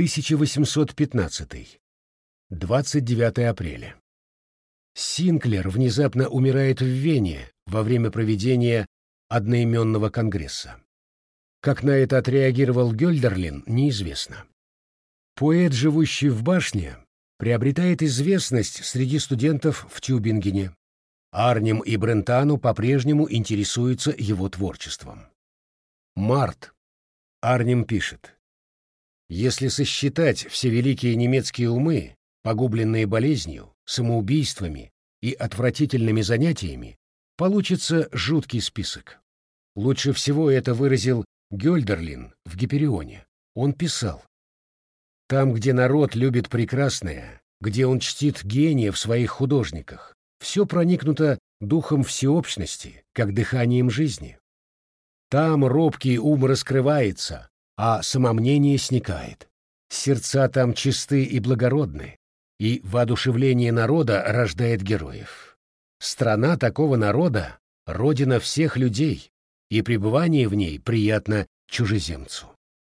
1815. 29 апреля. Синклер внезапно умирает в Вене во время проведения одноименного конгресса. Как на это отреагировал Гёльдерлин, неизвестно. Поэт, живущий в башне, приобретает известность среди студентов в Тюбингене. Арнем и Брентану по-прежнему интересуются его творчеством. Март. Арнем пишет. Если сосчитать все великие немецкие умы, погубленные болезнью, самоубийствами и отвратительными занятиями, получится жуткий список. Лучше всего это выразил Гёльдерлин в Гиперионе. Он писал, «Там, где народ любит прекрасное, где он чтит гения в своих художниках, все проникнуто духом всеобщности, как дыханием жизни. Там робкий ум раскрывается, а самомнение сникает. Сердца там чисты и благородны, и воодушевление народа рождает героев. Страна такого народа — родина всех людей, и пребывание в ней приятно чужеземцу.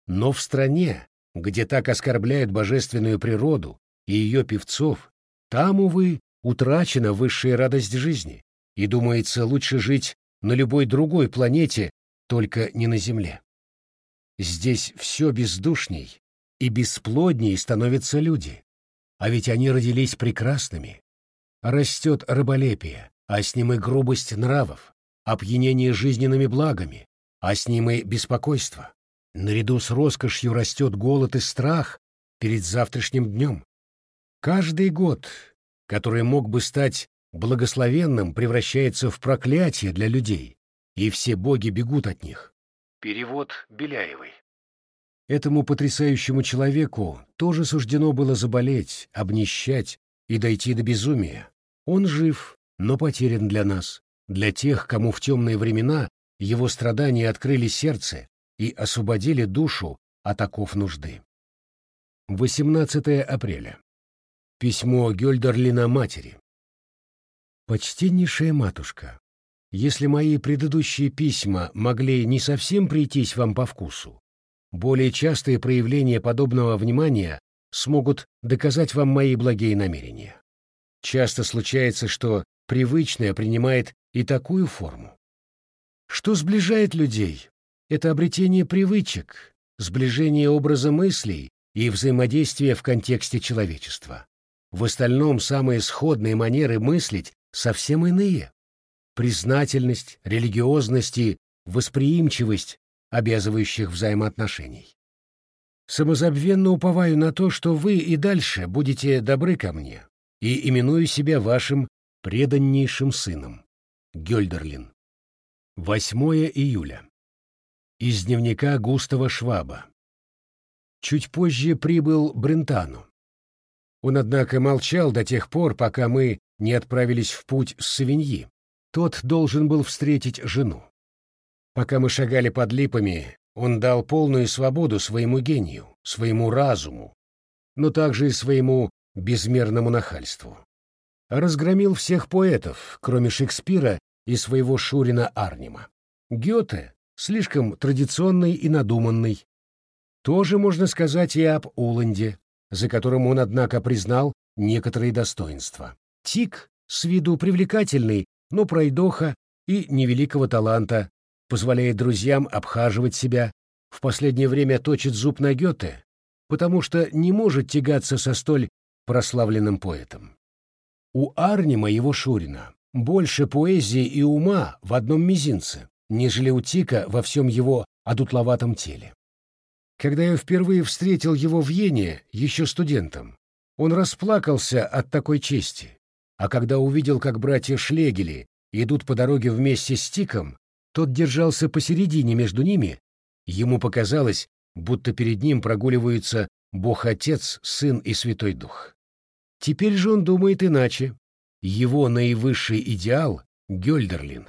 Но в стране, где так оскорбляют божественную природу и ее певцов, там, увы, утрачена высшая радость жизни, и, думается, лучше жить на любой другой планете, только не на Земле. Здесь все бездушней и бесплодней становятся люди, а ведь они родились прекрасными. Растет раболепие, а с ним и грубость нравов, опьянение жизненными благами, а с ним и беспокойство. Наряду с роскошью растет голод и страх перед завтрашним днем. Каждый год, который мог бы стать благословенным, превращается в проклятие для людей, и все боги бегут от них. Перевод Беляевой. Этому потрясающему человеку тоже суждено было заболеть, обнищать и дойти до безумия. Он жив, но потерян для нас, для тех, кому в темные времена его страдания открыли сердце и освободили душу от оков нужды. 18 апреля. Письмо Гёльдерлина матери. «Почтеннейшая матушка, если мои предыдущие письма могли не совсем прийтись вам по вкусу, более частые проявления подобного внимания смогут доказать вам мои благие намерения. Часто случается, что привычное принимает и такую форму. Что сближает людей? Это обретение привычек, сближение образа мыслей и взаимодействие в контексте человечества. В остальном самые сходные манеры мыслить совсем иные. Признательность, религиозность и восприимчивость обязывающих взаимоотношений. Самозабвенно уповаю на то, что вы и дальше будете добры ко мне, и именую себя вашим преданнейшим сыном. Гёльдерлин. 8 июля. Из дневника Густава Шваба. Чуть позже прибыл Брентану. Он, однако, молчал до тех пор, пока мы не отправились в путь с Савиньи. Тот должен был встретить жену. Пока мы шагали под липами, он дал полную свободу своему гению, своему разуму, но также и своему безмерному нахальству. Разгромил всех поэтов, кроме Шекспира и своего Шурина Арнима. Гёте слишком традиционный и надуманный. Тоже можно сказать и об Уланде, за которым он, однако, признал некоторые достоинства. Тик с виду привлекательный, но пройдоха и невеликого таланта, позволяет друзьям обхаживать себя, в последнее время точит зуб на Гёте, потому что не может тягаться со столь прославленным поэтом. У Арнима его Шурина больше поэзии и ума в одном мизинце, нежели у Тика во всем его одутловатом теле. Когда я впервые встретил его в Йене, еще студентом, он расплакался от такой чести, а когда увидел, как братья Шлегели идут по дороге вместе с Тиком, тот держался посередине между ними. Ему показалось, будто перед ним прогуливаются Бог-Отец, Сын и Святой Дух. Теперь же он думает иначе. Его наивысший идеал — Гёльдерлин.